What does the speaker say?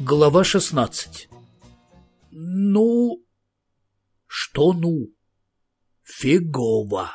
Глава 16 Ну... Что ну? Фигово.